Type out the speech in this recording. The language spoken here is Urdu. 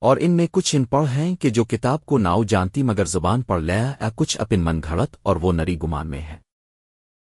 اور ان میں کچھ ان پڑھ ہیں کہ جو کتاب کو ناؤ جانتی مگر زبان پڑھ لیا یا کچھ اپن من گھڑت اور وہ نری گمان میں ہے۔